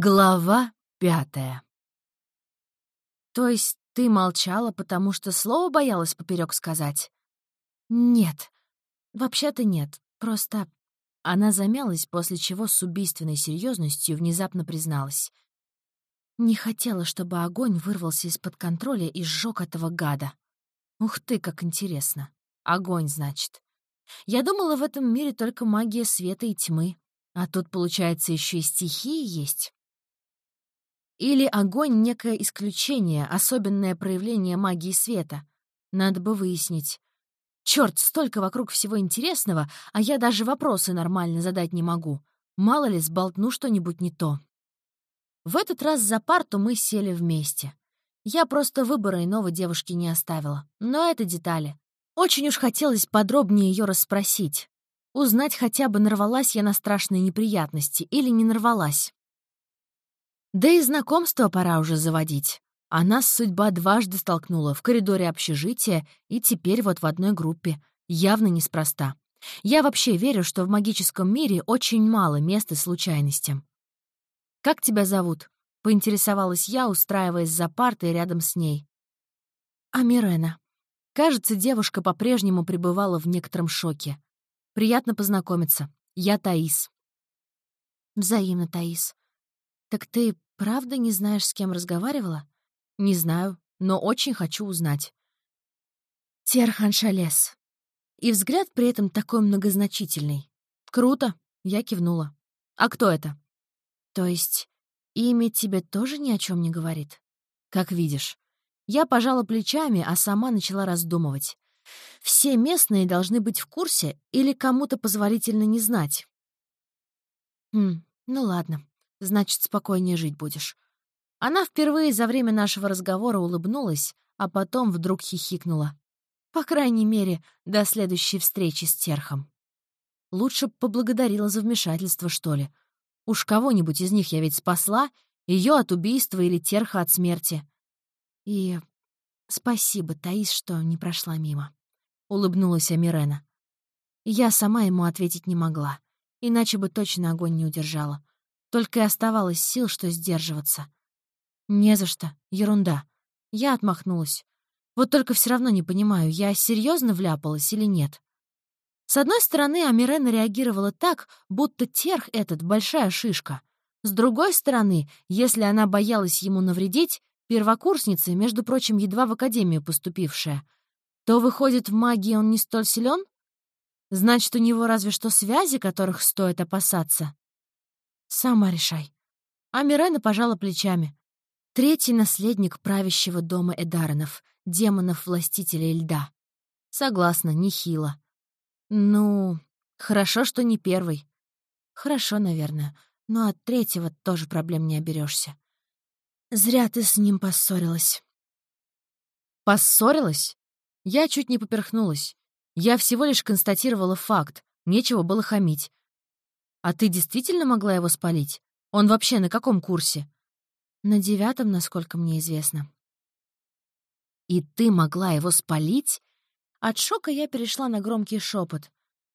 Глава пятая. То есть ты молчала, потому что слово боялась поперек сказать? Нет. Вообще-то нет. Просто она замялась, после чего с убийственной серьезностью внезапно призналась. Не хотела, чтобы огонь вырвался из-под контроля и сжег этого гада. Ух ты, как интересно. Огонь, значит. Я думала, в этом мире только магия света и тьмы. А тут, получается, еще и стихии есть. Или огонь — некое исключение, особенное проявление магии света? Надо бы выяснить. Черт, столько вокруг всего интересного, а я даже вопросы нормально задать не могу. Мало ли, сболтну что-нибудь не то. В этот раз за парту мы сели вместе. Я просто выбора иного девушки не оставила. Но это детали. Очень уж хотелось подробнее ее расспросить. Узнать хотя бы, нарвалась я на страшные неприятности или не нарвалась. Да и знакомство пора уже заводить. А нас судьба дважды столкнула в коридоре общежития и теперь вот в одной группе. Явно неспроста. Я вообще верю, что в магическом мире очень мало места случайностям. «Как тебя зовут?» — поинтересовалась я, устраиваясь за партой рядом с ней. «Амирена». Кажется, девушка по-прежнему пребывала в некотором шоке. «Приятно познакомиться. Я Таис». «Взаимно, Таис. «Так ты правда не знаешь, с кем разговаривала?» «Не знаю, но очень хочу узнать». «Терхан Шалес». И взгляд при этом такой многозначительный. «Круто», — я кивнула. «А кто это?» «То есть имя тебе тоже ни о чем не говорит?» «Как видишь». Я пожала плечами, а сама начала раздумывать. Все местные должны быть в курсе или кому-то позволительно не знать. Хм, ну ладно. Значит, спокойнее жить будешь». Она впервые за время нашего разговора улыбнулась, а потом вдруг хихикнула. По крайней мере, до следующей встречи с Терхом. Лучше поблагодарила за вмешательство, что ли. Уж кого-нибудь из них я ведь спасла, ее от убийства или Терха от смерти. И спасибо, Таис, что не прошла мимо. Улыбнулась Амирена. Я сама ему ответить не могла, иначе бы точно огонь не удержала. Только и оставалось сил, что сдерживаться. «Не за что. Ерунда». Я отмахнулась. Вот только все равно не понимаю, я серьезно вляпалась или нет. С одной стороны, Амирена реагировала так, будто терх этот — большая шишка. С другой стороны, если она боялась ему навредить, первокурсница, между прочим, едва в академию поступившая, то, выходит, в магии он не столь силен? Значит, у него разве что связи, которых стоит опасаться. «Сама решай». А Мирена пожала плечами. Третий наследник правящего дома Эдаронов, демонов-властителей льда. Согласна, нехило. Ну, хорошо, что не первый. Хорошо, наверное, но от третьего тоже проблем не оберешься. Зря ты с ним поссорилась. Поссорилась? Я чуть не поперхнулась. Я всего лишь констатировала факт. Нечего было хамить. «А ты действительно могла его спалить? Он вообще на каком курсе?» «На девятом, насколько мне известно». «И ты могла его спалить?» От шока я перешла на громкий шепот.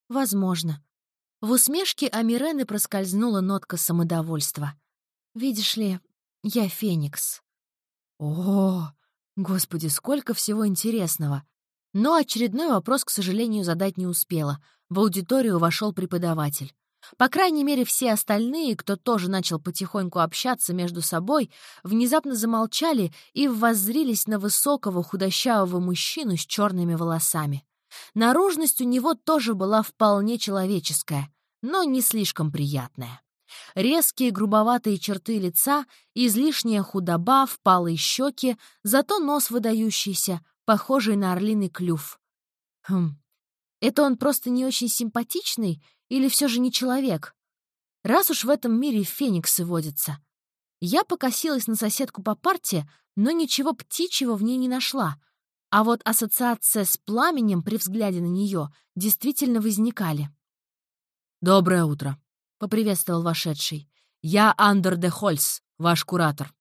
«Возможно». В усмешке Амирены проскользнула нотка самодовольства. «Видишь ли, я Феникс». «О, господи, сколько всего интересного!» Но очередной вопрос, к сожалению, задать не успела. В аудиторию вошел преподаватель. По крайней мере, все остальные, кто тоже начал потихоньку общаться между собой, внезапно замолчали и воззрились на высокого худощавого мужчину с черными волосами. Наружность у него тоже была вполне человеческая, но не слишком приятная. Резкие грубоватые черты лица, излишняя худоба, впалые щеки, зато нос выдающийся, похожий на орлиный клюв. Хм, это он просто не очень симпатичный или все же не человек? Раз уж в этом мире фениксы водятся. Я покосилась на соседку по парте, но ничего птичьего в ней не нашла. А вот ассоциация с пламенем при взгляде на нее действительно возникали. «Доброе утро», — поприветствовал вошедший. «Я Андер де Хольс, ваш куратор».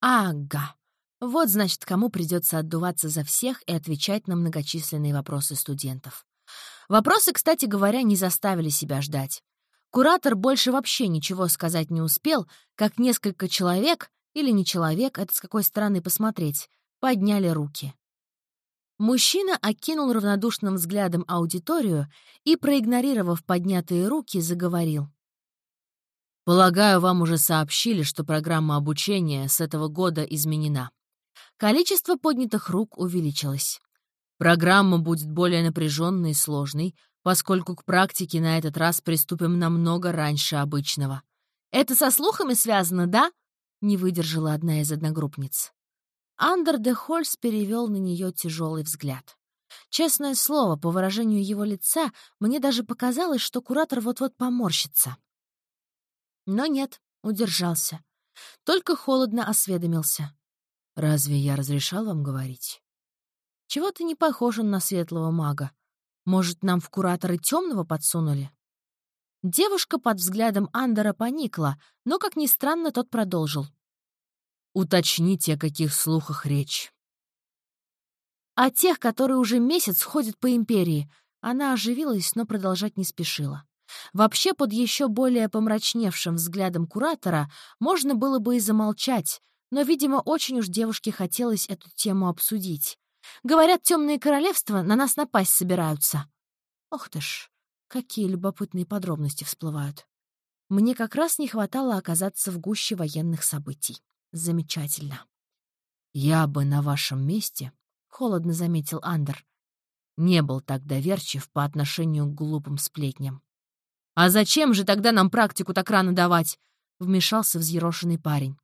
«Ага. Вот, значит, кому придется отдуваться за всех и отвечать на многочисленные вопросы студентов. Вопросы, кстати говоря, не заставили себя ждать. Куратор больше вообще ничего сказать не успел, как несколько человек, или не человек, это с какой стороны посмотреть, подняли руки. Мужчина окинул равнодушным взглядом аудиторию и, проигнорировав поднятые руки, заговорил. «Полагаю, вам уже сообщили, что программа обучения с этого года изменена. Количество поднятых рук увеличилось. Программа будет более напряженной и сложной, поскольку к практике на этот раз приступим намного раньше обычного. «Это со слухами связано, да?» — не выдержала одна из одногруппниц. Андер де Хольс перевел на нее тяжелый взгляд. Честное слово, по выражению его лица, мне даже показалось, что куратор вот-вот поморщится. Но нет, удержался. Только холодно осведомился. «Разве я разрешал вам говорить?» «Чего ты не похож он на светлого мага? Может, нам в кураторы темного подсунули?» Девушка под взглядом Андера поникла, но, как ни странно, тот продолжил. Уточните, о каких слухах речь. О тех, которые уже месяц ходят по империи. Она оживилась, но продолжать не спешила. Вообще, под еще более помрачневшим взглядом куратора можно было бы и замолчать, но, видимо, очень уж девушке хотелось эту тему обсудить. Говорят, темные королевства на нас напасть собираются. Ох ты ж, какие любопытные подробности всплывают. Мне как раз не хватало оказаться в гуще военных событий. Замечательно. «Я бы на вашем месте», — холодно заметил Андер, «не был так доверчив по отношению к глупым сплетням». «А зачем же тогда нам практику так рано давать?» — вмешался взъерошенный парень.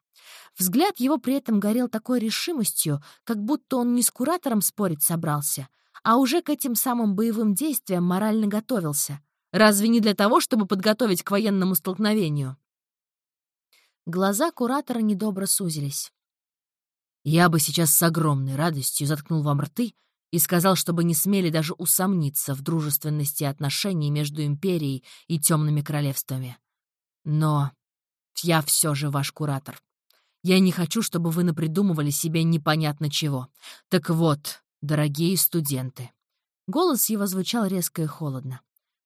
Взгляд его при этом горел такой решимостью, как будто он не с куратором спорить собрался, а уже к этим самым боевым действиям морально готовился. Разве не для того, чтобы подготовить к военному столкновению? Глаза куратора недобро сузились. «Я бы сейчас с огромной радостью заткнул вам рты и сказал, чтобы не смели даже усомниться в дружественности отношений между Империей и Темными Королевствами. Но я все же ваш куратор. Я не хочу, чтобы вы напридумывали себе непонятно чего. Так вот, дорогие студенты». Голос его звучал резко и холодно.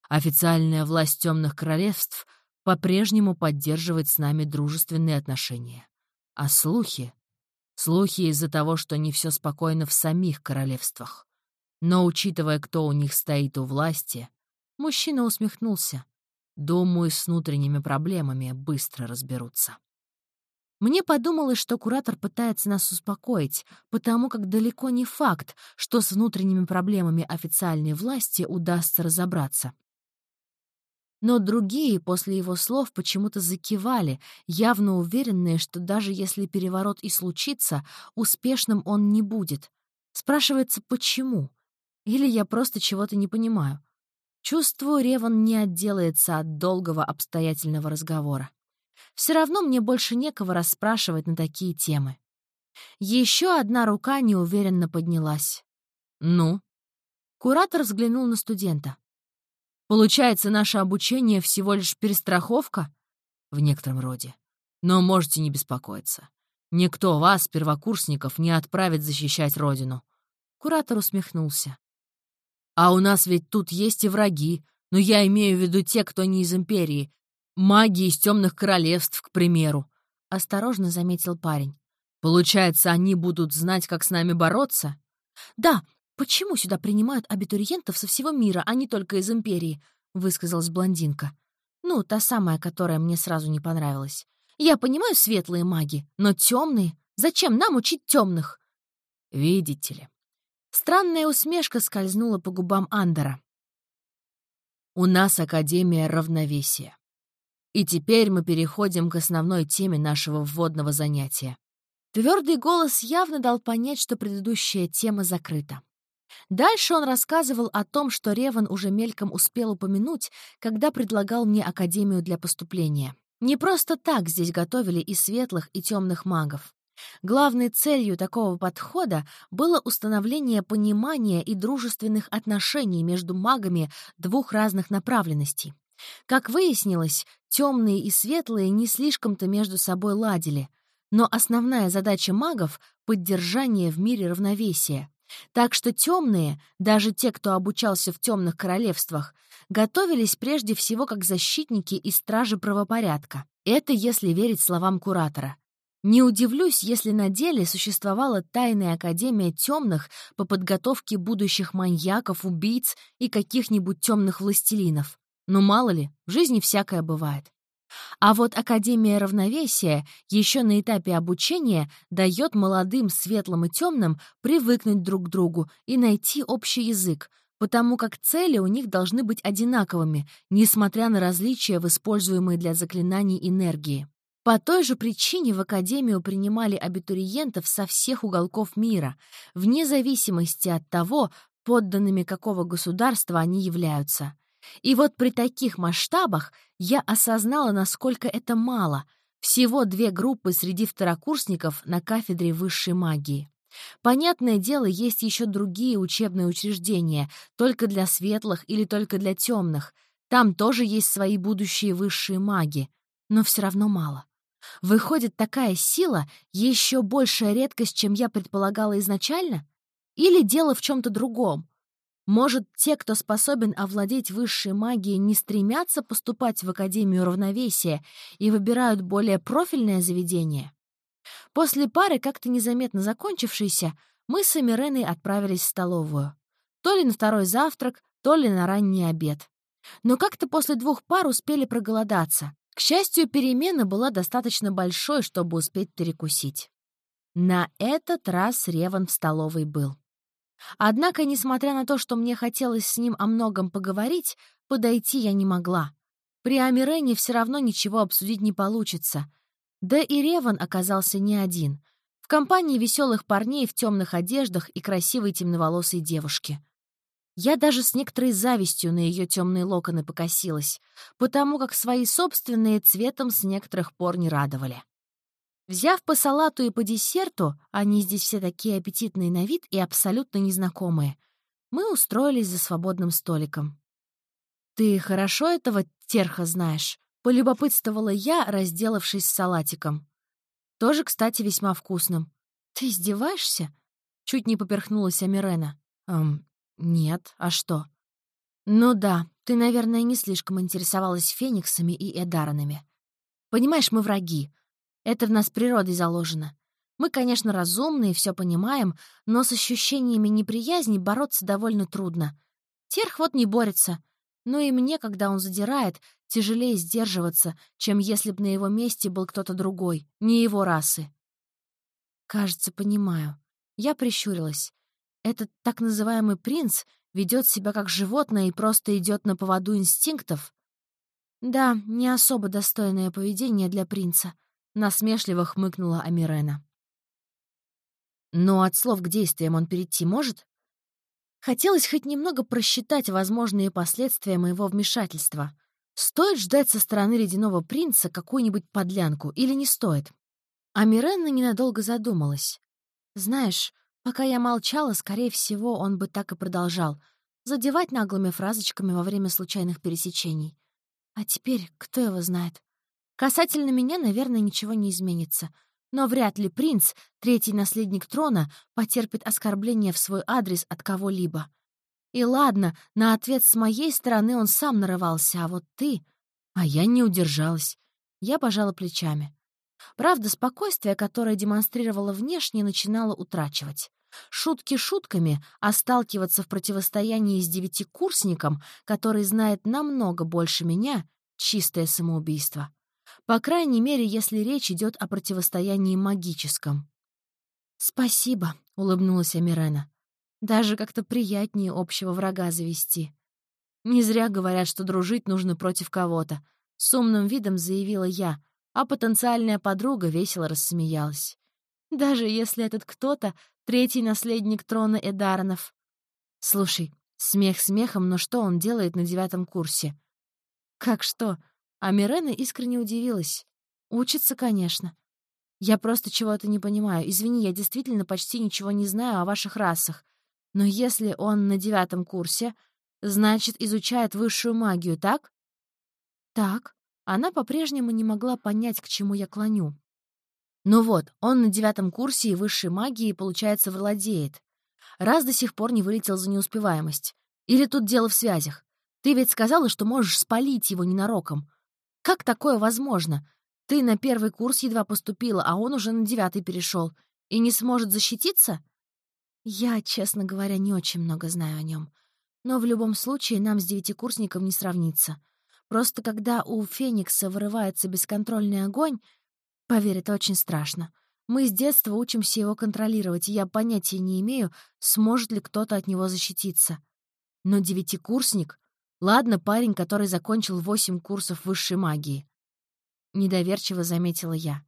«Официальная власть Темных Королевств — по-прежнему поддерживает с нами дружественные отношения. А слухи? Слухи из-за того, что не все спокойно в самих королевствах. Но, учитывая, кто у них стоит у власти, мужчина усмехнулся. Думаю, с внутренними проблемами быстро разберутся. Мне подумалось, что куратор пытается нас успокоить, потому как далеко не факт, что с внутренними проблемами официальной власти удастся разобраться. Но другие после его слов почему-то закивали, явно уверенные, что даже если переворот и случится, успешным он не будет. Спрашивается, почему? Или я просто чего-то не понимаю? Чувствую, Реван не отделается от долгого обстоятельного разговора. Все равно мне больше некого расспрашивать на такие темы. Еще одна рука неуверенно поднялась. «Ну?» Куратор взглянул на студента. Получается, наше обучение всего лишь перестраховка? В некотором роде. Но можете не беспокоиться. Никто вас, первокурсников, не отправит защищать родину. Куратор усмехнулся. А у нас ведь тут есть и враги, но я имею в виду те, кто не из Империи. Маги из темных королевств, к примеру. Осторожно заметил парень. Получается, они будут знать, как с нами бороться? Да, «Почему сюда принимают абитуриентов со всего мира, а не только из Империи?» — высказалась блондинка. «Ну, та самая, которая мне сразу не понравилась. Я понимаю светлые маги, но темные. Зачем нам учить темных?» «Видите ли». Странная усмешка скользнула по губам Андера. «У нас Академия равновесия. И теперь мы переходим к основной теме нашего вводного занятия». Твердый голос явно дал понять, что предыдущая тема закрыта. Дальше он рассказывал о том, что Реван уже мельком успел упомянуть, когда предлагал мне Академию для поступления. Не просто так здесь готовили и светлых, и темных магов. Главной целью такого подхода было установление понимания и дружественных отношений между магами двух разных направленностей. Как выяснилось, темные и светлые не слишком-то между собой ладили, но основная задача магов — поддержание в мире равновесия, Так что темные, даже те, кто обучался в темных королевствах, готовились прежде всего как защитники и стражи правопорядка. Это если верить словам куратора. Не удивлюсь, если на деле существовала тайная академия темных по подготовке будущих маньяков, убийц и каких-нибудь темных властелинов. Но мало ли, в жизни всякое бывает. А вот Академия равновесия еще на этапе обучения дает молодым, светлым и темным привыкнуть друг к другу и найти общий язык, потому как цели у них должны быть одинаковыми, несмотря на различия в используемой для заклинаний энергии. По той же причине в Академию принимали абитуриентов со всех уголков мира, вне зависимости от того, подданными какого государства они являются. И вот при таких масштабах я осознала, насколько это мало. Всего две группы среди второкурсников на кафедре высшей магии. Понятное дело, есть еще другие учебные учреждения, только для светлых или только для темных. Там тоже есть свои будущие высшие маги, но все равно мало. Выходит, такая сила — еще большая редкость, чем я предполагала изначально? Или дело в чем-то другом? Может, те, кто способен овладеть высшей магией, не стремятся поступать в Академию равновесия и выбирают более профильное заведение? После пары, как-то незаметно закончившейся, мы с Эмиреной отправились в столовую. То ли на второй завтрак, то ли на ранний обед. Но как-то после двух пар успели проголодаться. К счастью, перемена была достаточно большой, чтобы успеть перекусить. На этот раз Реван в столовой был. Однако, несмотря на то, что мне хотелось с ним о многом поговорить, подойти я не могла. При Амирене все равно ничего обсудить не получится. Да и Реван оказался не один. В компании веселых парней в темных одеждах и красивой темноволосой девушки. Я даже с некоторой завистью на ее темные локоны покосилась, потому как свои собственные цветом с некоторых пор не радовали. Взяв по салату и по десерту, они здесь все такие аппетитные на вид и абсолютно незнакомые, мы устроились за свободным столиком. «Ты хорошо этого терха знаешь?» — полюбопытствовала я, разделавшись с салатиком. Тоже, кстати, весьма вкусным. «Ты издеваешься?» — чуть не поперхнулась Амирена. «Эм, нет, а что?» «Ну да, ты, наверное, не слишком интересовалась фениксами и эдаронами. Понимаешь, мы враги, это в нас природой заложено. Мы, конечно, разумные, все понимаем, но с ощущениями неприязни бороться довольно трудно. Терх вот не борется. Но и мне, когда он задирает, тяжелее сдерживаться, чем если б на его месте был кто-то другой, не его расы. Кажется, понимаю. Я прищурилась. Этот так называемый принц ведет себя как животное и просто идет на поводу инстинктов. Да, не особо достойное поведение для принца —— насмешливо хмыкнула Амирена. «Но от слов к действиям он перейти может?» Хотелось хоть немного просчитать возможные последствия моего вмешательства. Стоит ждать со стороны ледяного принца какую-нибудь подлянку или не стоит? А Миренна ненадолго задумалась. Знаешь, пока я молчала, скорее всего, он бы так и продолжал. Задевать наглыми фразочками во время случайных пересечений. А теперь кто его знает? Касательно меня, наверное, ничего не изменится. Но вряд ли принц, третий наследник трона, потерпит оскорбление в свой адрес от кого-либо. И ладно, на ответ с моей стороны он сам нарывался, а вот ты... А я не удержалась. Я пожала плечами. Правда, спокойствие, которое демонстрировала внешне, начинало утрачивать. Шутки шутками, а сталкиваться в противостоянии с девятикурсником, который знает намного больше меня — чистое самоубийство. По крайней мере, если речь идет о противостоянии магическом. «Спасибо», — улыбнулась Амирена. «Даже как-то приятнее общего врага завести. Не зря говорят, что дружить нужно против кого-то», — с умным видом заявила я, а потенциальная подруга весело рассмеялась. «Даже если этот кто-то — третий наследник трона Эдаронов. Слушай, смех смехом, но что он делает на девятом курсе?» «Как что?» А Мирена искренне удивилась. «Учится, конечно. Я просто чего-то не понимаю. Извини, я действительно почти ничего не знаю о ваших расах. Но если он на девятом курсе, значит, изучает высшую магию, так?» «Так». Она по-прежнему не могла понять, к чему я клоню. «Ну вот, он на девятом курсе и высшей магии, получается, владеет. раз до сих пор не вылетел за неуспеваемость. Или тут дело в связях? Ты ведь сказала, что можешь спалить его ненароком. Как такое возможно? Ты на первый курс едва поступила, а он уже на девятый перешел и не сможет защититься? Я, честно говоря, не очень много знаю о нем. Но в любом случае нам с девятикурсником не сравнится. Просто когда у Феникса вырывается бесконтрольный огонь, поверь, это очень страшно. Мы с детства учимся его контролировать, и я понятия не имею, сможет ли кто-то от него защититься. Но девятикурсник... Ладно, парень, который закончил восемь курсов высшей магии. Недоверчиво заметила я.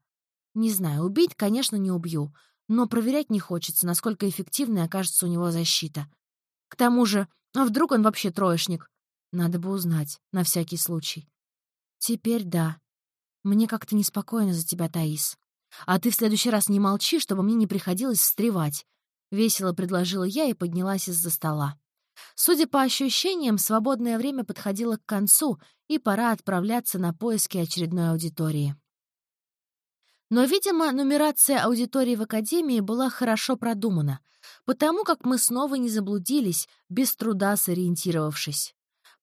Не знаю, убить, конечно, не убью, но проверять не хочется, насколько эффективной окажется у него защита. К тому же, а вдруг он вообще троечник? Надо бы узнать, на всякий случай. Теперь да. Мне как-то неспокойно за тебя, Таис. А ты в следующий раз не молчи, чтобы мне не приходилось встревать. Весело предложила я и поднялась из-за стола. Судя по ощущениям, свободное время подходило к концу, и пора отправляться на поиски очередной аудитории. Но, видимо, нумерация аудитории в Академии была хорошо продумана, потому как мы снова не заблудились, без труда сориентировавшись.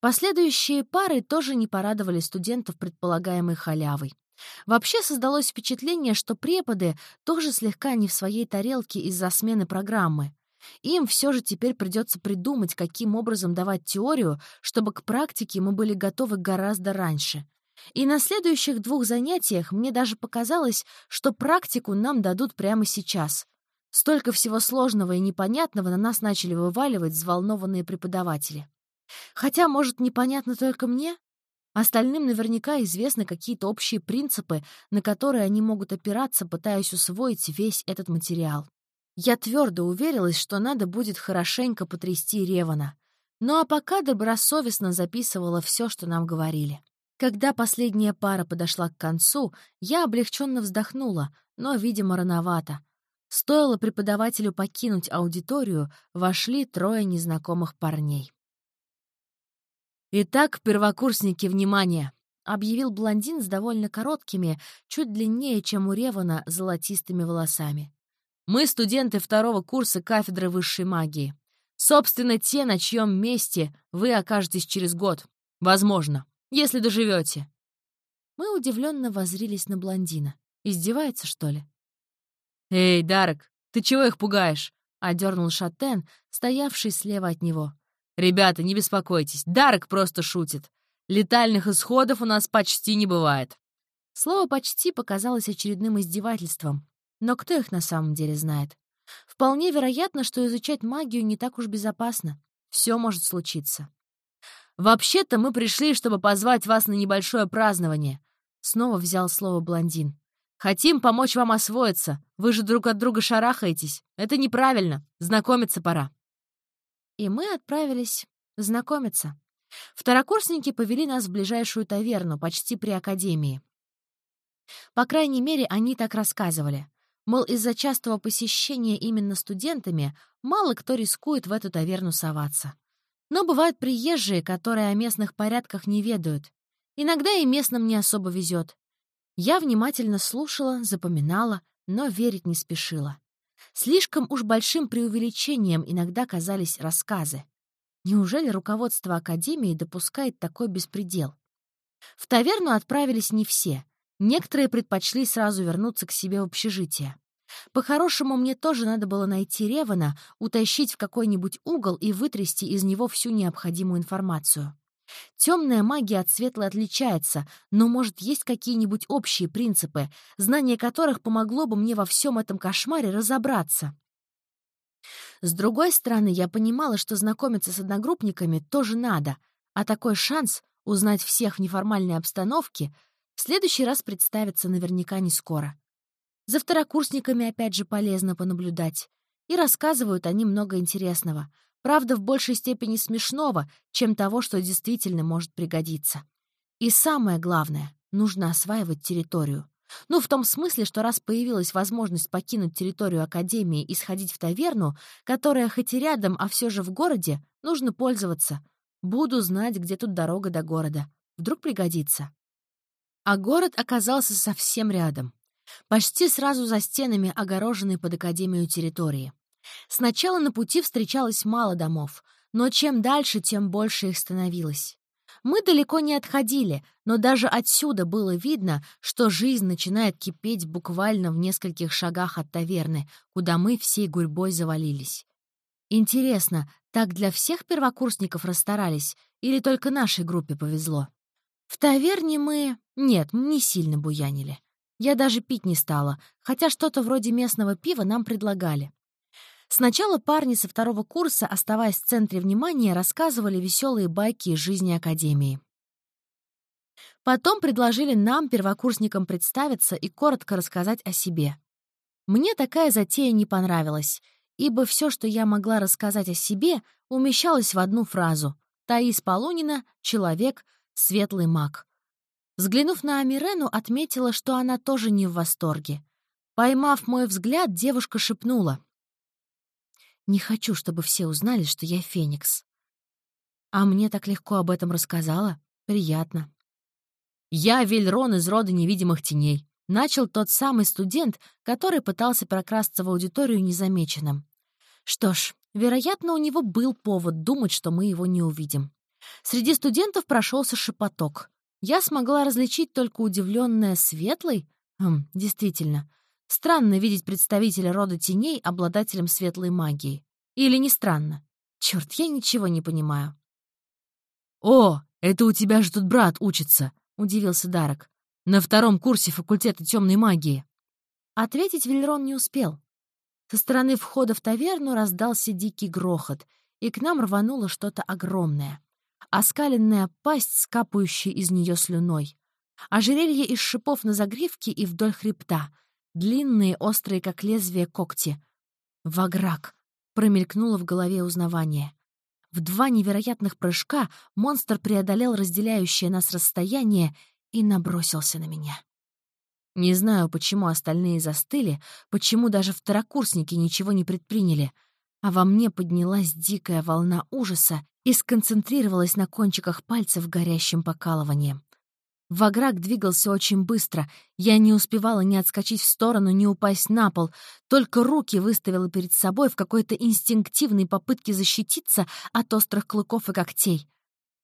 Последующие пары тоже не порадовали студентов предполагаемой халявой. Вообще создалось впечатление, что преподы тоже слегка не в своей тарелке из-за смены программы. Им все же теперь придется придумать, каким образом давать теорию, чтобы к практике мы были готовы гораздо раньше. И на следующих двух занятиях мне даже показалось, что практику нам дадут прямо сейчас. Столько всего сложного и непонятного на нас начали вываливать взволнованные преподаватели. Хотя, может, непонятно только мне? Остальным наверняка известны какие-то общие принципы, на которые они могут опираться, пытаясь усвоить весь этот материал. Я твердо уверилась, что надо будет хорошенько потрясти Ревана. Ну а пока добросовестно записывала все, что нам говорили. Когда последняя пара подошла к концу, я облегченно вздохнула, но, видимо, рановато. Стоило преподавателю покинуть аудиторию, вошли трое незнакомых парней. «Итак, первокурсники, внимание!» — объявил блондин с довольно короткими, чуть длиннее, чем у Ревана, золотистыми волосами. Мы студенты второго курса кафедры высшей магии. Собственно, те, на чьем месте вы окажетесь через год. Возможно, если доживете. Мы удивленно возрились на блондина. Издевается, что ли? «Эй, Дарек, ты чего их пугаешь?» — одернул Шатен, стоявший слева от него. «Ребята, не беспокойтесь, Дарек просто шутит. Летальных исходов у нас почти не бывает». Слово «почти» показалось очередным издевательством, но кто их на самом деле знает? Вполне вероятно, что изучать магию не так уж безопасно. Все может случиться. «Вообще-то мы пришли, чтобы позвать вас на небольшое празднование», — снова взял слово блондин. «Хотим помочь вам освоиться. Вы же друг от друга шарахаетесь. Это неправильно. Знакомиться пора». И мы отправились знакомиться. Второкурсники повели нас в ближайшую таверну, почти при академии. По крайней мере, они так рассказывали. Мол, из-за частого посещения именно студентами мало кто рискует в эту таверну соваться. Но бывают приезжие, которые о местных порядках не ведают. Иногда и местным не особо везет. Я внимательно слушала, запоминала, но верить не спешила. Слишком уж большим преувеличением иногда казались рассказы. Неужели руководство Академии допускает такой беспредел? В таверну отправились не все. Некоторые предпочли сразу вернуться к себе в общежитие. По-хорошему, мне тоже надо было найти Ревана, утащить в какой-нибудь угол и вытрясти из него всю необходимую информацию. Темная магия от светлой отличается, но, может, есть какие-нибудь общие принципы, знание которых помогло бы мне во всем этом кошмаре разобраться. С другой стороны, я понимала, что знакомиться с одногруппниками тоже надо, а такой шанс узнать всех в неформальной обстановке следующий раз представится наверняка не скоро. За второкурсниками опять же полезно понаблюдать. И рассказывают они много интересного. Правда, в большей степени смешного, чем того, что действительно может пригодиться. И самое главное — нужно осваивать территорию. Ну, в том смысле, что раз появилась возможность покинуть территорию Академии и сходить в таверну, которая хоть и рядом, а все же в городе, нужно пользоваться. Буду знать, где тут дорога до города. Вдруг пригодится. А город оказался совсем рядом. Почти сразу за стенами огороженной под Академию территории. Сначала на пути встречалось мало домов, но чем дальше, тем больше их становилось. Мы далеко не отходили, но даже отсюда было видно, что жизнь начинает кипеть буквально в нескольких шагах от таверны, куда мы всей гурьбой завалились. Интересно, так для всех первокурсников расстарались или только нашей группе повезло? В таверне мы... Нет, не сильно буянили. Я даже пить не стала, хотя что-то вроде местного пива нам предлагали. Сначала парни со второго курса, оставаясь в центре внимания, рассказывали веселые байки из жизни Академии. Потом предложили нам, первокурсникам, представиться и коротко рассказать о себе. Мне такая затея не понравилась, ибо все, что я могла рассказать о себе, умещалось в одну фразу «Таис Полунина — человек, светлый маг». Взглянув на Амирену, отметила, что она тоже не в восторге. Поймав мой взгляд, девушка шепнула. Не хочу, чтобы все узнали, что я Феникс. А мне так легко об этом рассказала. Приятно. Я Вельрон из рода невидимых теней. Начал тот самый студент, который пытался прокрасться в аудиторию незамеченным. Что ж, вероятно, у него был повод думать, что мы его не увидим. Среди студентов прошелся шепоток. Я смогла различить только удивленное светлой. Хм, действительно, Странно видеть представителя рода теней обладателем светлой магии. Или не странно? Черт, я ничего не понимаю. «О, это у тебя же тут брат учится», — удивился Дарок. «На втором курсе факультета темной магии». Ответить Вильрон не успел. Со стороны входа в таверну раздался дикий грохот, и к нам рвануло что-то огромное. Оскаленная пасть, скапающая из нее слюной. Ожерелье из шипов на загривке и вдоль хребта — длинные, острые, как лезвие, когти. «Ваграк!» — промелькнуло в голове узнавание. В два невероятных прыжка монстр преодолел разделяющее нас расстояние и набросился на меня. Не знаю, почему остальные застыли, почему даже второкурсники ничего не предприняли, а во мне поднялась дикая волна ужаса и сконцентрировалась на кончиках пальцев горящим покалыванием. Ваграк двигался очень быстро. Я не успевала ни отскочить в сторону, ни упасть на пол. Только руки выставила перед собой в какой-то инстинктивной попытке защититься от острых клыков и когтей.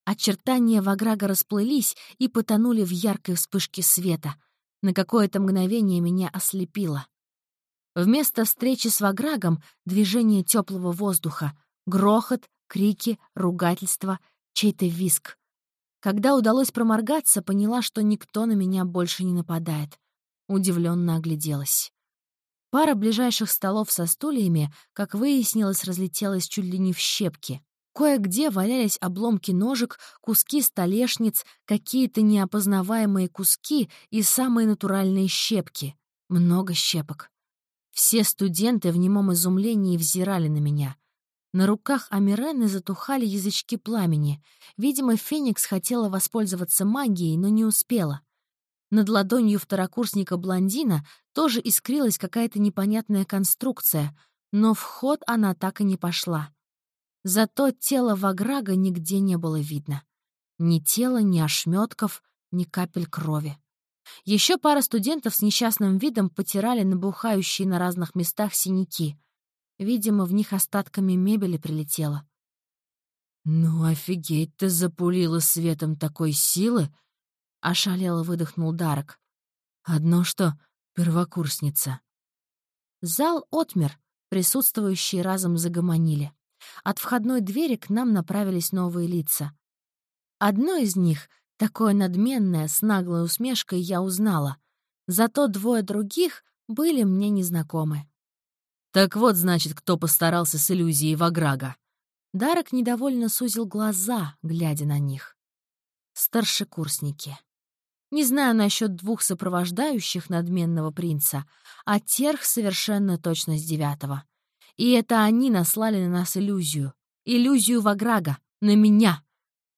Очертания Ваграга расплылись и потонули в яркой вспышке света. На какое-то мгновение меня ослепило. Вместо встречи с Ваграгом — движение теплого воздуха, грохот, крики, ругательства, чей-то виск. Когда удалось проморгаться, поняла, что никто на меня больше не нападает. Удивленно огляделась. Пара ближайших столов со стульями, как выяснилось, разлетелась чуть ли не в щепки. Кое-где валялись обломки ножек, куски столешниц, какие-то неопознаваемые куски и самые натуральные щепки. Много щепок. Все студенты в немом изумлении взирали на меня. На руках Амирены затухали язычки пламени. Видимо, Феникс хотела воспользоваться магией, но не успела. Над ладонью второкурсника-блондина тоже искрилась какая-то непонятная конструкция, но в ход она так и не пошла. Зато тело Ваграга нигде не было видно. Ни тела, ни ошметков, ни капель крови. Еще пара студентов с несчастным видом потирали набухающие на разных местах синяки. Видимо, в них остатками мебели прилетело. «Ну, офигеть ты запулила светом такой силы!» — ошалело выдохнул Дарок. «Одно что, первокурсница». Зал отмер, присутствующие разом загомонили. От входной двери к нам направились новые лица. Одно из них, такое надменное, с наглой усмешкой, я узнала. Зато двое других были мне незнакомы. Так вот, значит, кто постарался с иллюзией Ваграга. Дарок недовольно сузил глаза, глядя на них. Старшекурсники. Не знаю насчет двух сопровождающих надменного принца, а терх совершенно точно с девятого. И это они наслали на нас иллюзию. Иллюзию Ваграга. На меня.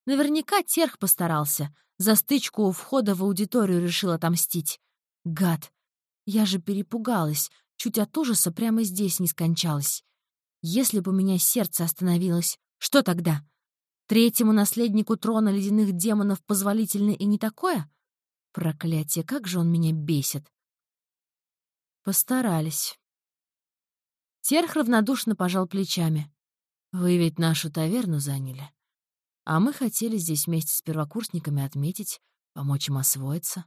Наверняка терх постарался. За стычку у входа в аудиторию решил отомстить. Гад. Я же перепугалась, чуть от ужаса прямо здесь не скончалась. Если бы у меня сердце остановилось, что тогда? Третьему наследнику трона ледяных демонов позволительно и не такое? Проклятие, как же он меня бесит. Постарались. Терх равнодушно пожал плечами. «Вы ведь нашу таверну заняли. А мы хотели здесь вместе с первокурсниками отметить, помочь им освоиться».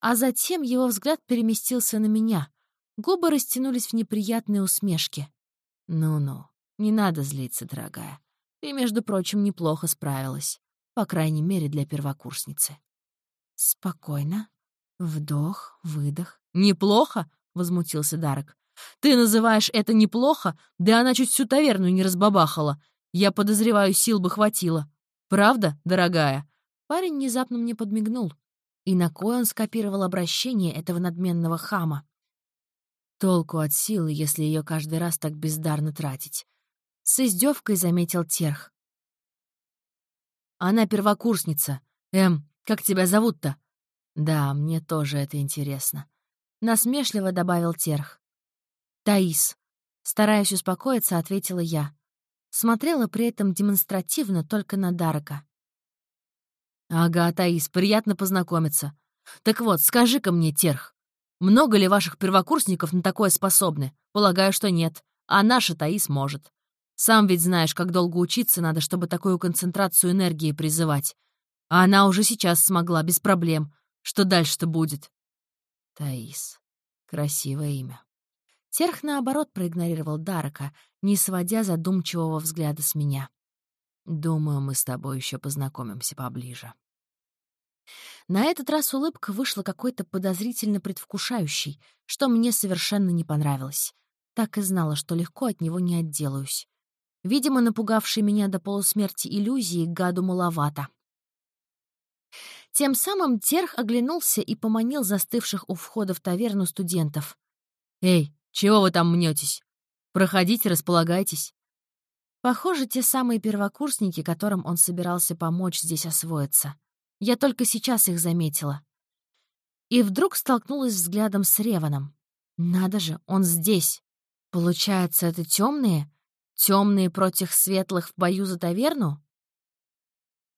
А затем его взгляд переместился на меня. Губы растянулись в неприятные усмешки. «Ну-ну, не надо злиться, дорогая. Ты, между прочим, неплохо справилась. По крайней мере, для первокурсницы». «Спокойно. Вдох, выдох. Неплохо?» — возмутился Дарек. «Ты называешь это неплохо? Да она чуть всю таверну не разбабахала. Я подозреваю, сил бы хватило. Правда, дорогая?» Парень внезапно мне подмигнул. И на кой он скопировал обращение этого надменного хама? Толку от силы, если ее каждый раз так бездарно тратить. С издевкой заметил Терх. «Она первокурсница. Эм, как тебя зовут-то?» «Да, мне тоже это интересно», — насмешливо добавил Терх. «Таис». Стараясь успокоиться, ответила я. Смотрела при этом демонстративно только на Дарака. «Ага, Таис, приятно познакомиться. Так вот, скажи-ка мне, Терх, много ли ваших первокурсников на такое способны? Полагаю, что нет. А наша Таис может. Сам ведь знаешь, как долго учиться надо, чтобы такую концентрацию энергии призывать. А она уже сейчас смогла, без проблем. Что дальше-то будет? Таис. Красивое имя. Терх, наоборот, проигнорировал Дарака, не сводя задумчивого взгляда с меня. Думаю, мы с тобой еще познакомимся поближе. На этот раз улыбка вышла какой-то подозрительно предвкушающей, что мне совершенно не понравилось. Так и знала, что легко от него не отделаюсь. Видимо, напугавшие меня до полусмерти иллюзии гаду маловато. Тем самым Терх оглянулся и поманил застывших у входа в таверну студентов. «Эй, чего вы там мнетесь? Проходите, располагайтесь». Похоже, те самые первокурсники, которым он собирался помочь здесь освоиться. Я только сейчас их заметила. И вдруг столкнулась взглядом с Реваном. Надо же, он здесь. Получается, это темные? Темные против светлых в бою за таверну?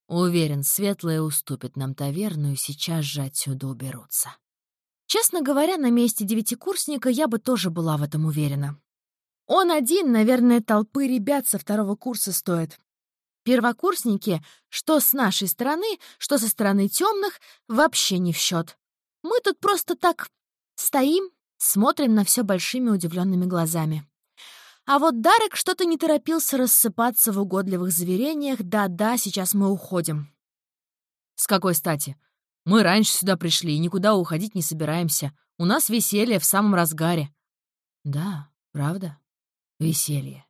Уверен, светлые уступят нам таверну и сейчас же отсюда уберутся. Честно говоря, на месте девятикурсника я бы тоже была в этом уверена. Он один, наверное, толпы ребят со второго курса стоит. Первокурсники, что с нашей стороны, что со стороны темных, вообще не в счет. Мы тут просто так стоим, смотрим на все большими удивленными глазами. А вот Дарек что-то не торопился рассыпаться в угодливых заверениях «да-да, сейчас мы уходим». «С какой стати? Мы раньше сюда пришли и никуда уходить не собираемся. У нас веселье в самом разгаре». «Да, правда?» Веселье.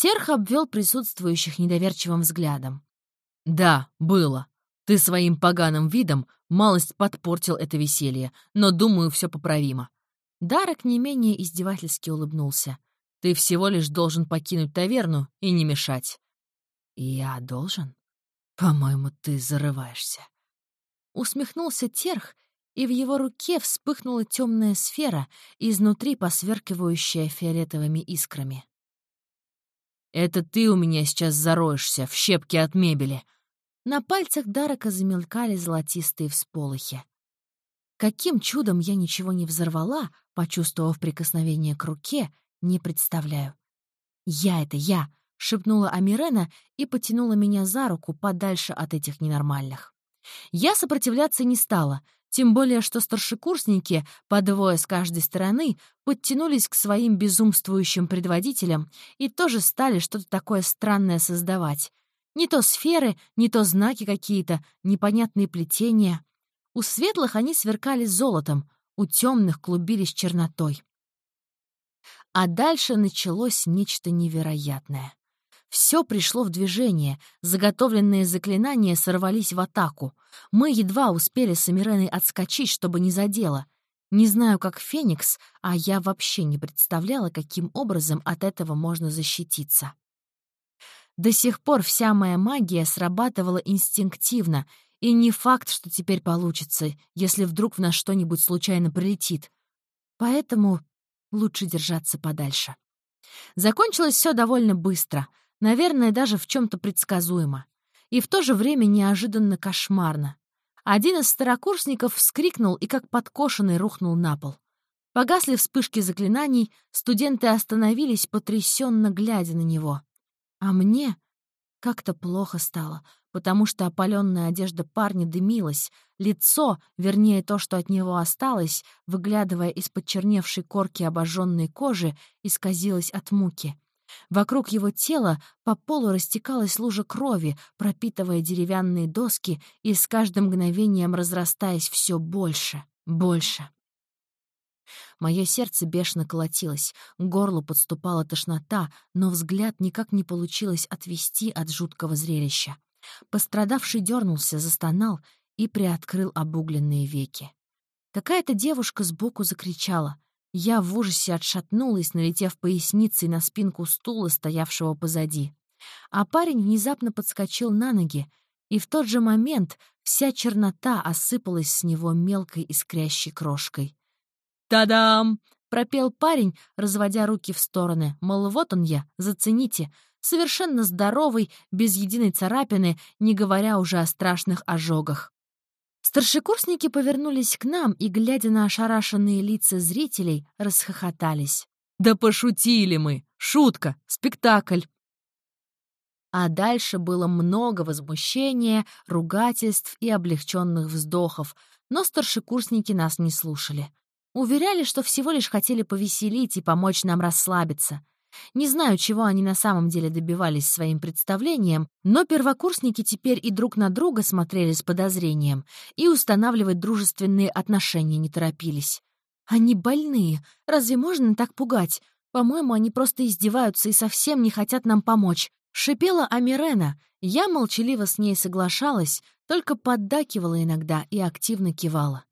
Терх обвел присутствующих недоверчивым взглядом. «Да, было. Ты своим поганым видом малость подпортил это веселье, но, думаю, все поправимо». Дарок не менее издевательски улыбнулся. «Ты всего лишь должен покинуть таверну и не мешать». «Я должен? По-моему, ты зарываешься». Усмехнулся Терх, и в его руке вспыхнула темная сфера, изнутри посверкивающая фиолетовыми искрами. «Это ты у меня сейчас зароешься в щепке от мебели!» На пальцах Дарака замелькали золотистые всполохи. Каким чудом я ничего не взорвала, почувствовав прикосновение к руке, не представляю. «Я — это я!» — шепнула Амирена и потянула меня за руку подальше от этих ненормальных. Я сопротивляться не стала, тем более, что старшекурсники, по двое с каждой стороны, подтянулись к своим безумствующим предводителям и тоже стали что-то такое странное создавать. Не то сферы, не то знаки какие-то, непонятные плетения. У светлых они сверкали золотом, у темных клубились чернотой. А дальше началось нечто невероятное. Все пришло в движение, заготовленные заклинания сорвались в атаку. Мы едва успели с Амиреной отскочить, чтобы не задело. Не знаю, как Феникс, а я вообще не представляла, каким образом от этого можно защититься. До сих пор вся моя магия срабатывала инстинктивно, и не факт, что теперь получится, если вдруг в нас что-нибудь случайно прилетит. Поэтому лучше держаться подальше. Закончилось все довольно быстро — Наверное, даже в чем-то предсказуемо. И в то же время неожиданно кошмарно. Один из старокурсников вскрикнул и как подкошенный рухнул на пол. Погасли вспышки заклинаний, студенты остановились, потрясенно глядя на него. А мне как-то плохо стало, потому что опаленная одежда парня дымилась, лицо, вернее то, что от него осталось, выглядывая из-под черневшей корки обожженной кожи, исказилось от муки. Вокруг его тела по полу растекалась лужа крови, пропитывая деревянные доски и с каждым мгновением разрастаясь все больше, больше. Мое сердце бешено колотилось, к горлу подступала тошнота, но взгляд никак не получилось отвести от жуткого зрелища. Пострадавший дернулся, застонал и приоткрыл обугленные веки. Какая-то девушка сбоку закричала. Я в ужасе отшатнулась, налетев поясницей на спинку стула, стоявшего позади. А парень внезапно подскочил на ноги, и в тот же момент вся чернота осыпалась с него мелкой искрящей крошкой. «Та-дам!» — пропел парень, разводя руки в стороны. Мол, вот он я, зацените. Совершенно здоровый, без единой царапины, не говоря уже о страшных ожогах. Старшекурсники повернулись к нам и, глядя на ошарашенные лица зрителей, расхохотались. «Да пошутили мы! Шутка! Спектакль!» А дальше было много возмущения, ругательств и облегченных вздохов, но старшекурсники нас не слушали. Уверяли, что всего лишь хотели повеселить и помочь нам расслабиться. Не знаю, чего они на самом деле добивались своим представлением, но первокурсники теперь и друг на друга смотрели с подозрением и устанавливать дружественные отношения не торопились. Они больные. Разве можно так пугать? По-моему, они просто издеваются и совсем не хотят нам помочь. Шипела Амирена. Я молчаливо с ней соглашалась, только поддакивала иногда и активно кивала.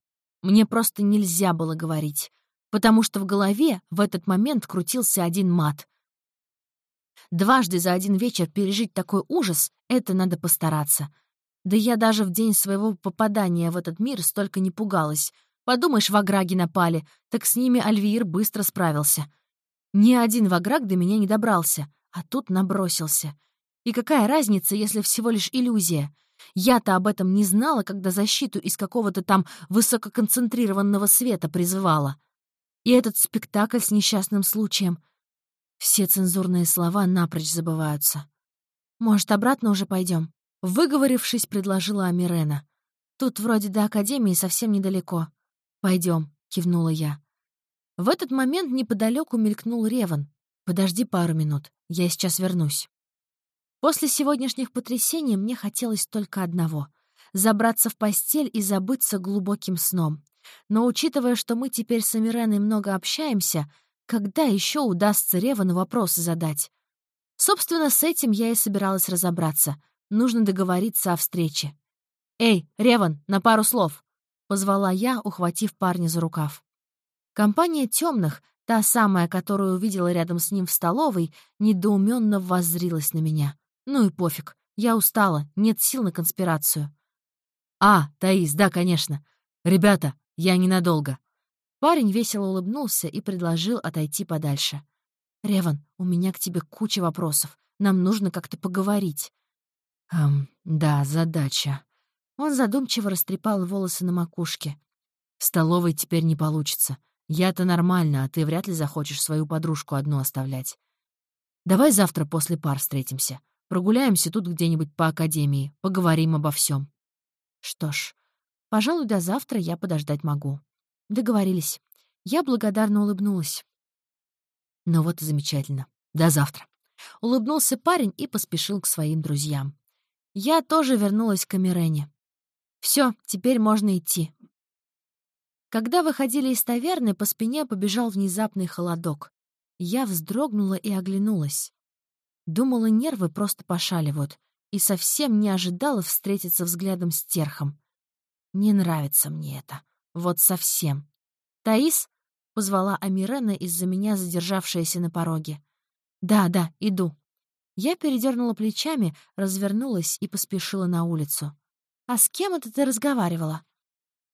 Мне просто нельзя было говорить потому что в голове в этот момент крутился один мат. Дважды за один вечер пережить такой ужас — это надо постараться. Да я даже в день своего попадания в этот мир столько не пугалась. Подумаешь, ваграги напали, так с ними Альвиир быстро справился. Ни один ваграг до меня не добрался, а тут набросился. И какая разница, если всего лишь иллюзия? Я-то об этом не знала, когда защиту из какого-то там высококонцентрированного света призывала. И этот спектакль с несчастным случаем. Все цензурные слова напрочь забываются. «Может, обратно уже пойдем? Выговорившись, предложила Амирена. «Тут вроде до Академии совсем недалеко. Пойдем, кивнула я. В этот момент неподалеку мелькнул Реван. «Подожди пару минут, я сейчас вернусь». После сегодняшних потрясений мне хотелось только одного — забраться в постель и забыться глубоким сном. Но учитывая, что мы теперь с Амиреной много общаемся, когда еще удастся Ревану вопросы задать? Собственно, с этим я и собиралась разобраться. Нужно договориться о встрече. «Эй, Реван, на пару слов!» — позвала я, ухватив парня за рукав. Компания темных, та самая, которую увидела рядом с ним в столовой, недоуменно воззрилась на меня. Ну и пофиг, я устала, нет сил на конспирацию. «А, Таис, да, конечно. Ребята, «Я ненадолго». Парень весело улыбнулся и предложил отойти подальше. «Реван, у меня к тебе куча вопросов. Нам нужно как-то поговорить». «Эм, да, задача». Он задумчиво растрепал волосы на макушке. «В столовой теперь не получится. Я-то нормально, а ты вряд ли захочешь свою подружку одну оставлять. Давай завтра после пар встретимся. Прогуляемся тут где-нибудь по академии, поговорим обо всем. Что ж, Пожалуй, до завтра я подождать могу. Договорились. Я благодарно улыбнулась. Ну вот и замечательно. До завтра. Улыбнулся парень и поспешил к своим друзьям. Я тоже вернулась к Амирене. Все, теперь можно идти. Когда выходили из таверны, по спине побежал внезапный холодок. Я вздрогнула и оглянулась. Думала, нервы просто пошаливают, и совсем не ожидала встретиться взглядом с терхом. Не нравится мне это. Вот совсем. «Таис?» — позвала Амирена из-за меня задержавшаяся на пороге. «Да, да, иду». Я передернула плечами, развернулась и поспешила на улицу. «А с кем это ты разговаривала?»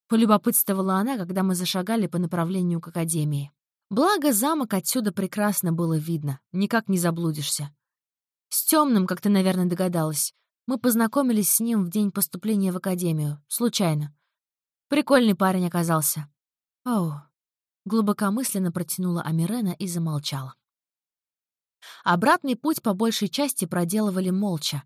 Полюбопытствовала она, когда мы зашагали по направлению к академии. Благо, замок отсюда прекрасно было видно, никак не заблудишься. С темным, как ты, наверное, догадалась. Мы познакомились с ним в день поступления в академию. Случайно. Прикольный парень оказался. Оу. глубокомысленно протянула Амирена и замолчала. Обратный путь по большей части проделывали молча.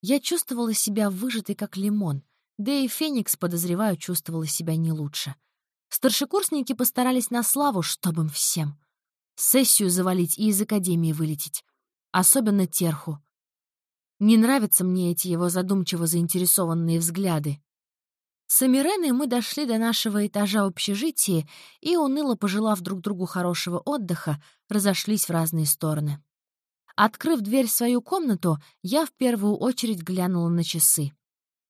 Я чувствовала себя выжатой, как лимон, да и Феникс, подозреваю, чувствовала себя не лучше. Старшекурсники постарались на славу, чтобы им всем. Сессию завалить и из академии вылететь. Особенно Терху. Не нравятся мне эти его задумчиво заинтересованные взгляды. С Амиреной мы дошли до нашего этажа общежития и, уныло пожелав друг другу хорошего отдыха, разошлись в разные стороны. Открыв дверь в свою комнату, я в первую очередь глянула на часы.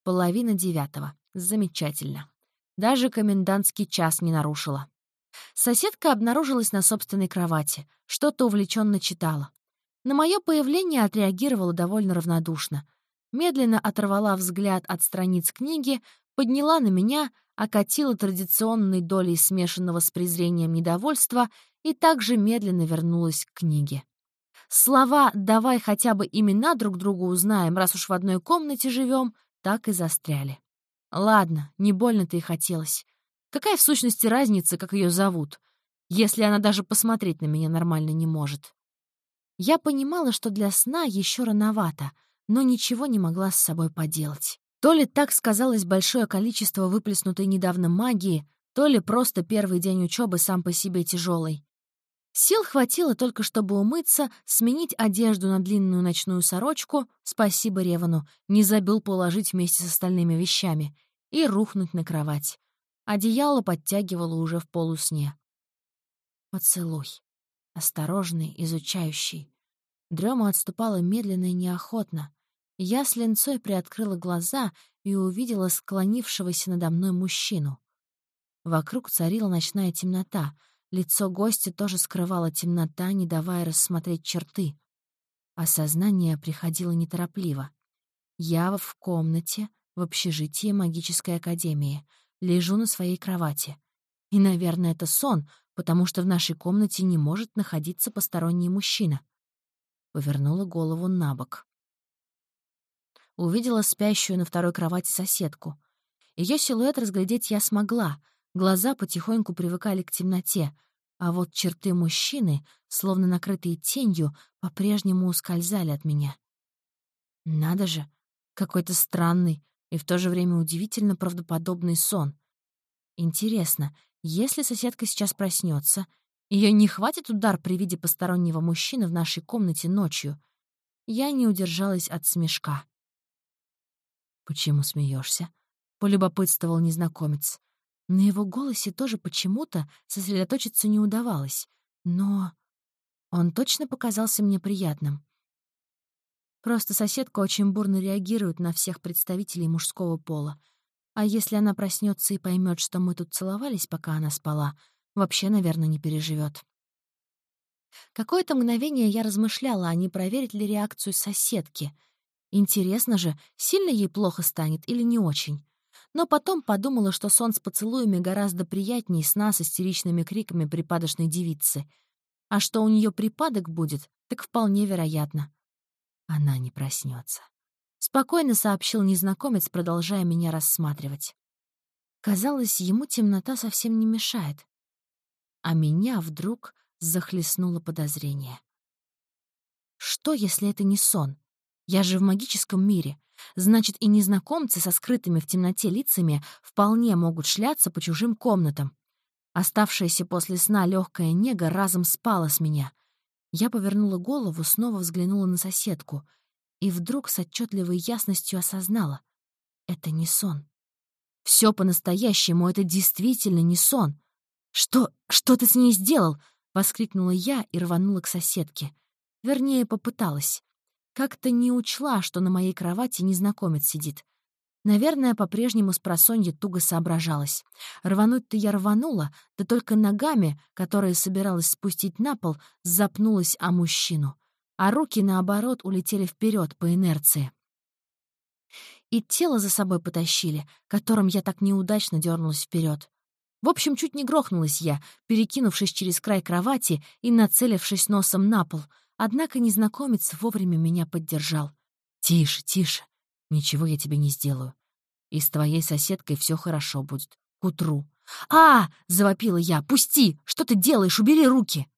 Половина девятого. Замечательно. Даже комендантский час не нарушила. Соседка обнаружилась на собственной кровати, что-то увлеченно читала. На мое появление отреагировала довольно равнодушно. Медленно оторвала взгляд от страниц книги, подняла на меня, окатила традиционной долей смешанного с презрением недовольства и также медленно вернулась к книге. Слова «давай хотя бы имена друг другу узнаем, раз уж в одной комнате живем» так и застряли. Ладно, не больно-то и хотелось. Какая в сущности разница, как ее зовут, если она даже посмотреть на меня нормально не может? Я понимала, что для сна еще рановато, но ничего не могла с собой поделать. То ли так сказалось большое количество выплеснутой недавно магии, то ли просто первый день учебы сам по себе тяжелый. Сил хватило только, чтобы умыться, сменить одежду на длинную ночную сорочку, спасибо Ревану, не забыл положить вместе с остальными вещами, и рухнуть на кровать. Одеяло подтягивало уже в полусне. Поцелуй. Осторожный, изучающий. Дрема отступала медленно и неохотно. Я с ленцой приоткрыла глаза и увидела склонившегося надо мной мужчину. Вокруг царила ночная темнота — Лицо гостя тоже скрывала темнота, не давая рассмотреть черты. Осознание приходило неторопливо. Я в комнате, в общежитии магической академии. Лежу на своей кровати. И, наверное, это сон, потому что в нашей комнате не может находиться посторонний мужчина. Повернула голову на бок. Увидела спящую на второй кровати соседку. Ее силуэт разглядеть я смогла — Глаза потихоньку привыкали к темноте, а вот черты мужчины, словно накрытые тенью, по-прежнему ускользали от меня. Надо же, какой-то странный и в то же время удивительно правдоподобный сон. Интересно, если соседка сейчас проснется, ее не хватит удар при виде постороннего мужчины в нашей комнате ночью? Я не удержалась от смешка. «Почему смеешься? полюбопытствовал незнакомец. На его голосе тоже почему-то сосредоточиться не удавалось, но он точно показался мне приятным. Просто соседка очень бурно реагирует на всех представителей мужского пола. А если она проснется и поймет, что мы тут целовались, пока она спала, вообще, наверное, не переживет. Какое-то мгновение я размышляла, а не проверить ли реакцию соседки. Интересно же, сильно ей плохо станет или не очень но потом подумала, что сон с поцелуями гораздо приятнее сна с истеричными криками припадочной девицы. А что у нее припадок будет, так вполне вероятно. Она не проснется. Спокойно сообщил незнакомец, продолжая меня рассматривать. Казалось, ему темнота совсем не мешает. А меня вдруг захлестнуло подозрение. Что, если это не сон? Я же в магическом мире. Значит, и незнакомцы со скрытыми в темноте лицами вполне могут шляться по чужим комнатам. Оставшаяся после сна легкая нега разом спала с меня. Я повернула голову, снова взглянула на соседку и вдруг с отчетливой ясностью осознала — это не сон. Все по-настоящему, это действительно не сон. «Что... что ты с ней сделал?» — воскликнула я и рванула к соседке. Вернее, попыталась. Как-то не учла, что на моей кровати незнакомец сидит. Наверное, по-прежнему с просонья туго соображалась. Рвануть-то я рванула, да только ногами, которые собиралась спустить на пол, запнулась о мужчину. А руки, наоборот, улетели вперед по инерции. И тело за собой потащили, которым я так неудачно дернулась вперед. В общем, чуть не грохнулась я, перекинувшись через край кровати и нацелившись носом на пол — Однако незнакомец вовремя меня поддержал. «Тише, тише. Ничего я тебе не сделаю. И с твоей соседкой все хорошо будет. К утру. «А!» — завопила я. «Пусти! Что ты делаешь? Убери руки!»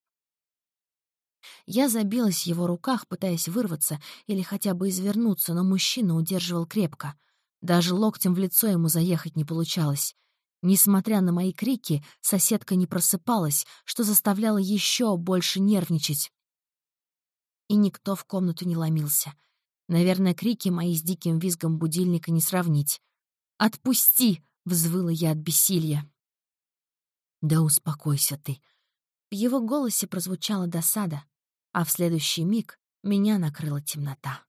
Я забилась в его руках, пытаясь вырваться или хотя бы извернуться, но мужчина удерживал крепко. Даже локтем в лицо ему заехать не получалось. Несмотря на мои крики, соседка не просыпалась, что заставляло еще больше нервничать. И никто в комнату не ломился. Наверное, крики мои с диким визгом будильника не сравнить. «Отпусти!» — взвыла я от бессилия. «Да успокойся ты!» В его голосе прозвучала досада, а в следующий миг меня накрыла темнота.